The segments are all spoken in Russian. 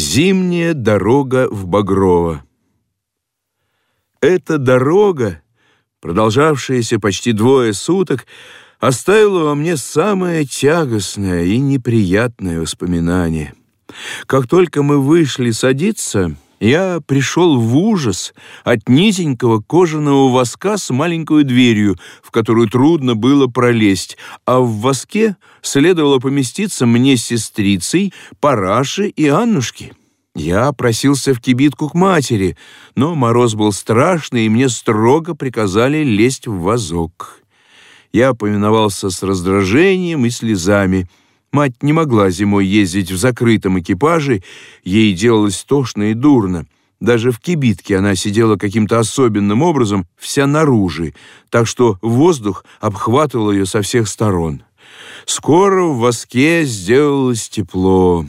Зимняя дорога в Багрово. Эта дорога, продолжавшаяся почти двое суток, оставила во мне самое тягостное и неприятное воспоминание. Как только мы вышли садиться, я пришел в ужас от низенького кожаного воска с маленькой дверью, в которую трудно было пролезть, а в воске следовало поместиться мне с сестрицей, Параше и Аннушке. Я просился в кибитку к матери, но мороз был страшный, и мне строго приказали лезть в вазок. Я повиновался с раздражением и слезами — Мать не могла зимой ездить в закрытом экипаже, ей делалось тошно и дурно. Даже в кибитке она сидела каким-то особенным образом, вся наружу, так что воздух обхватывал ее со всех сторон. Скоро в воске сделалось тепло,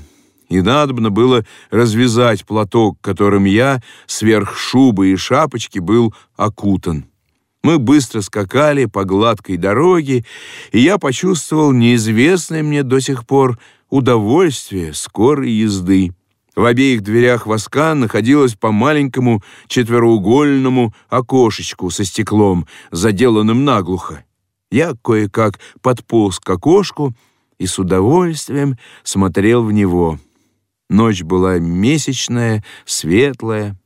и надобно было развязать платок, которым я сверх шубы и шапочки был окутан. Мы быстро скакали по гладкой дороге, и я почувствовал неизвестное мне до сих пор удовольствие скорой езды. В обеих дверях воска находилось по маленькому четвероугольному окошечку со стеклом, заделанным наглухо. Я кое-как подполз к окошку и с удовольствием смотрел в него. Ночь была месячная, светлая,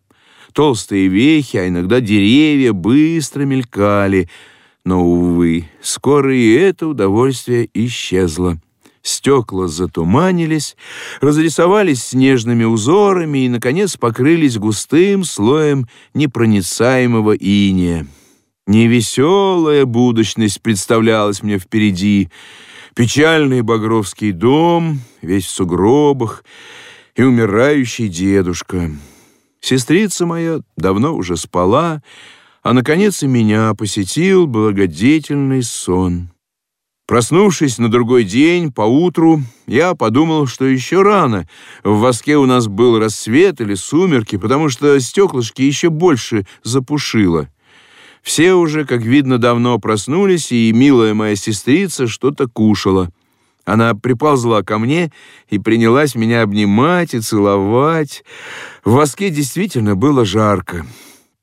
Толстые вехи, а иногда деревья быстро мелькали, но, увы, скоро и это удовольствие исчезло. Стекла затуманились, разрисовались снежными узорами и, наконец, покрылись густым слоем непроницаемого иния. Невеселая будущность представлялась мне впереди. Печальный Багровский дом, весь в сугробах, и умирающий дедушка — Сестрица моя давно уже спала, а, наконец, и меня посетил благодетельный сон. Проснувшись на другой день, поутру, я подумал, что еще рано. В воске у нас был рассвет или сумерки, потому что стеклышки еще больше запушило. Все уже, как видно, давно проснулись, и милая моя сестрица что-то кушала. Она приползла ко мне и принялась меня обнимать и целовать. В воске действительно было жарко.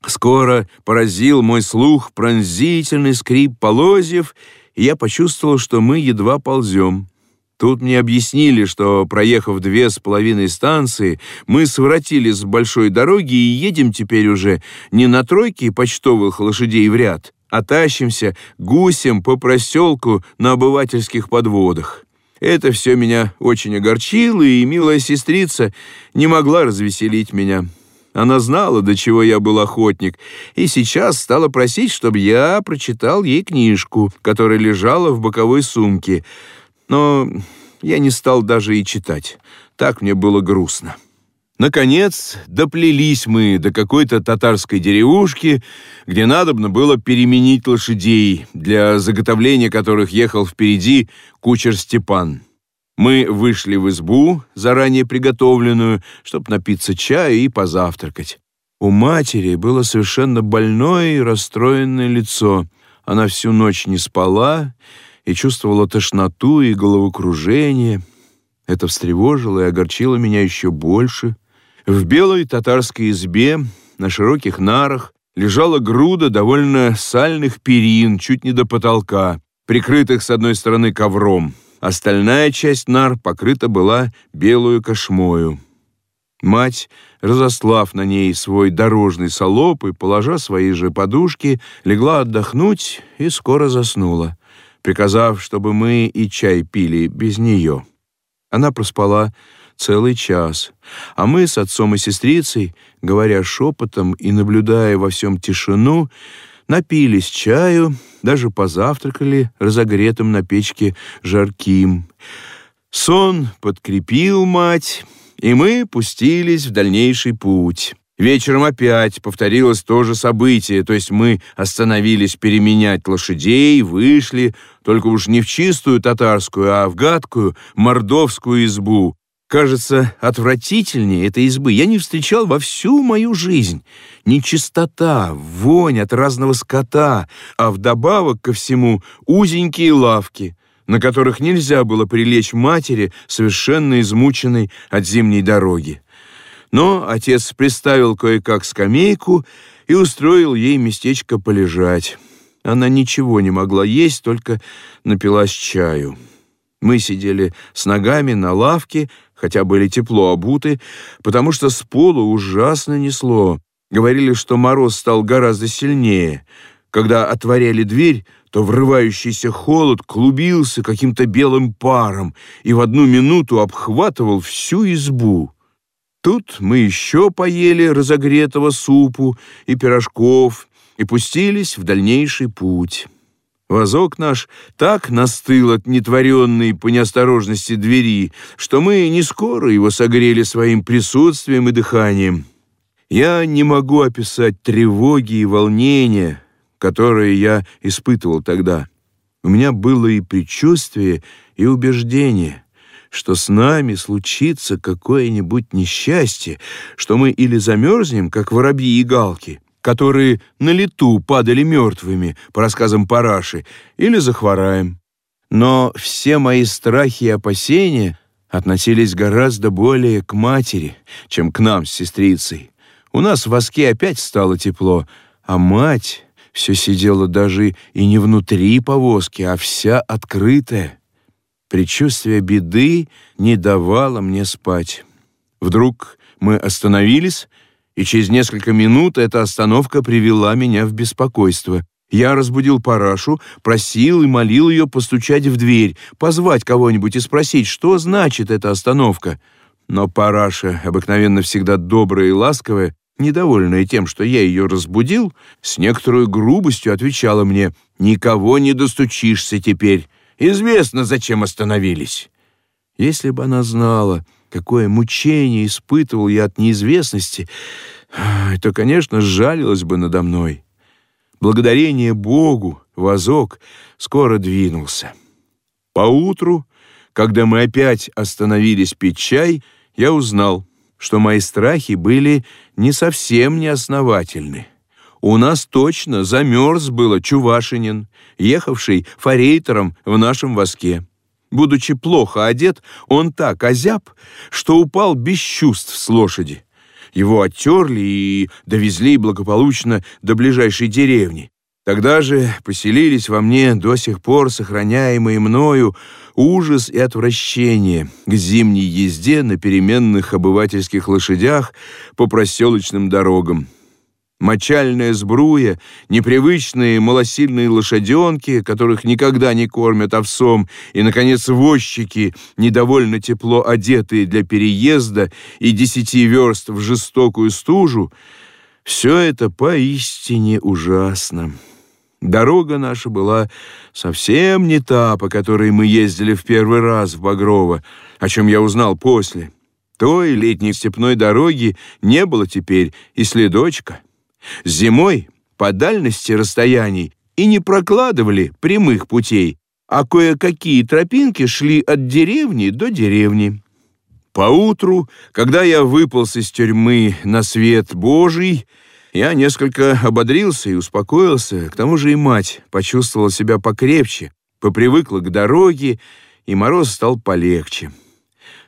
Скоро поразил мой слух пронзительный скрип полозьев, и я почувствовал, что мы едва ползем. Тут мне объяснили, что, проехав две с половиной станции, мы своротились с большой дороги и едем теперь уже не на тройке почтовых лошадей в ряд, а тащимся гусем по проселку на обывательских подводах. Это все меня очень огорчило, и милая сестрица не могла развеселить меня. Она знала, до чего я был охотник, и сейчас стала просить, чтобы я прочитал ей книжку, которая лежала в боковой сумке. Но я не стал даже и читать. Так мне было грустно. Наконец, доплелись мы до какой-то татарской деревушки, где надобно было переменить лошадей, для заготовления которых ехал впереди кучер Степан. Мы вышли в избу, заранее приготовленную, чтобы напиться чая и позавтракать. У матери было совершенно больное и расстроенное лицо. Она всю ночь не спала и чувствовала тошноту и головокружение. Это встревожило и огорчило меня еще больше — в белой татарской избе на широких нарах лежала груда довольно сальных перин чуть не до потолка, прикрытых с одной стороны ковром. Остальная часть нар покрыта была белую кошмою. Мать, разослав на ней свой дорожный солоп и положа свои же подушки, легла отдохнуть и скоро заснула, приказав, чтобы мы и чай пили без нее. Она проспала целый час, а мы с отцом и сестрицей, говоря шепотом и наблюдая во всем тишину, напились чаю, даже позавтракали разогретым на печке жарким. Сон подкрепил мать, и мы пустились в дальнейший путь. Вечером опять повторилось то же событие, то есть мы остановились переменять лошадей, вышли, только уж не в чистую татарскую, а в гадкую мордовскую избу, Кажется, отвратительнее этой избы я не встречал во всю мою жизнь. Нечистота, вонь от разного скота, а вдобавок ко всему узенькие лавки, на которых нельзя было прилечь матери, совершенно измученной от зимней дороги. Но отец приставил кое-как скамейку и устроил ей местечко полежать. Она ничего не могла есть, только напилась чаю. Мы сидели с ногами на лавке, хотя были тепло обуты, потому что с пола ужасно несло. Говорили, что мороз стал гораздо сильнее. Когда отворяли дверь, то врывающийся холод клубился каким-то белым паром и в одну минуту обхватывал всю избу. Тут мы еще поели разогретого супу и пирожков и пустились в дальнейший путь. Возок наш так настыл от нетворенной по неосторожности двери, что мы не скоро его согрели своим присутствием и дыханием. Я не могу описать тревоги и волнения, которые я испытывал тогда. У меня было и предчувствие, и убеждение что с нами случится какое-нибудь несчастье, что мы или замерзнем, как воробьи и галки, которые на лету падали мертвыми, по рассказам Параши, или захвораем. Но все мои страхи и опасения относились гораздо более к матери, чем к нам с сестрицей. У нас в воске опять стало тепло, а мать все сидела даже и не внутри повозки, а вся открытая. Предчувствие беды не давало мне спать. Вдруг мы остановились, и через несколько минут эта остановка привела меня в беспокойство. Я разбудил Парашу, просил и молил ее постучать в дверь, позвать кого-нибудь и спросить, что значит эта остановка. Но Параша, обыкновенно всегда добрая и ласковая, недовольная тем, что я ее разбудил, с некоторой грубостью отвечала мне «Никого не достучишься теперь». Известно, зачем остановились. Если бы она знала, какое мучение испытывал я от неизвестности, то, конечно, сжалилась бы надо мной. Благодарение Богу возок скоро двинулся. Поутру, когда мы опять остановились пить чай, я узнал, что мои страхи были не совсем неосновательны. У нас точно замерз было Чувашинин, ехавший форейтером в нашем воске. Будучи плохо одет, он так озяб, что упал без чувств с лошади. Его оттерли и довезли благополучно до ближайшей деревни. Тогда же поселились во мне до сих пор сохраняемые мною ужас и отвращение к зимней езде на переменных обывательских лошадях по проселочным дорогам мочальная сбруя, непривычные малосильные лошаденки, которых никогда не кормят овсом, и, наконец, возчики, недовольно тепло одетые для переезда и десяти верст в жестокую стужу, все это поистине ужасно. Дорога наша была совсем не та, по которой мы ездили в первый раз в Багрово, о чем я узнал после. Той летней степной дороги не было теперь и следочка. Зимой по дальности расстояний и не прокладывали прямых путей, а кое-какие тропинки шли от деревни до деревни. Поутру, когда я выполз из тюрьмы на свет Божий, я несколько ободрился и успокоился, к тому же и мать почувствовала себя покрепче, попривыкла к дороге, и мороз стал полегче.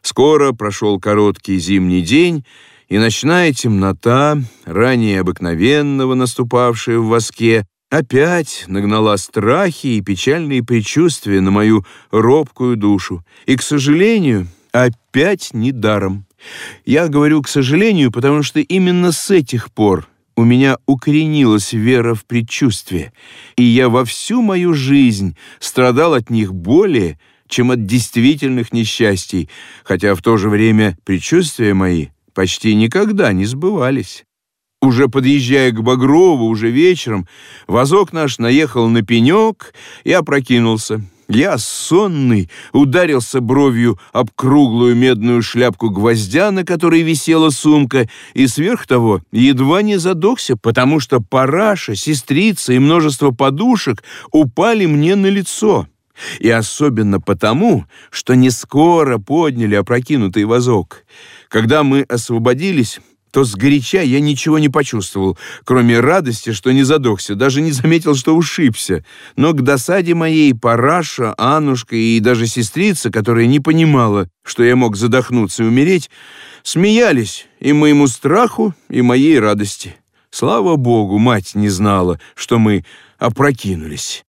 Скоро прошел короткий зимний день, и ночная темнота, ранее обыкновенного наступавшая в воске, опять нагнала страхи и печальные предчувствия на мою робкую душу. И, к сожалению, опять недаром. Я говорю «к сожалению», потому что именно с этих пор у меня укоренилась вера в предчувствие, и я во всю мою жизнь страдал от них более, чем от действительных несчастий, хотя в то же время предчувствия мои почти никогда не сбывались. Уже подъезжая к Багрову, уже вечером, возок наш наехал на пенек и опрокинулся. Я, сонный, ударился бровью об круглую медную шляпку гвоздя, на которой висела сумка, и сверх того едва не задохся, потому что параша, сестрица и множество подушек упали мне на лицо. И особенно потому, что не скоро подняли опрокинутый возок. Когда мы освободились, то сгоряча я ничего не почувствовал, кроме радости, что не задохся, даже не заметил, что ушибся. Но к досаде моей Параша, Аннушка и даже сестрица, которая не понимала, что я мог задохнуться и умереть, Смеялись и моему страху, и моей радости. Слава богу, мать не знала, что мы опрокинулись.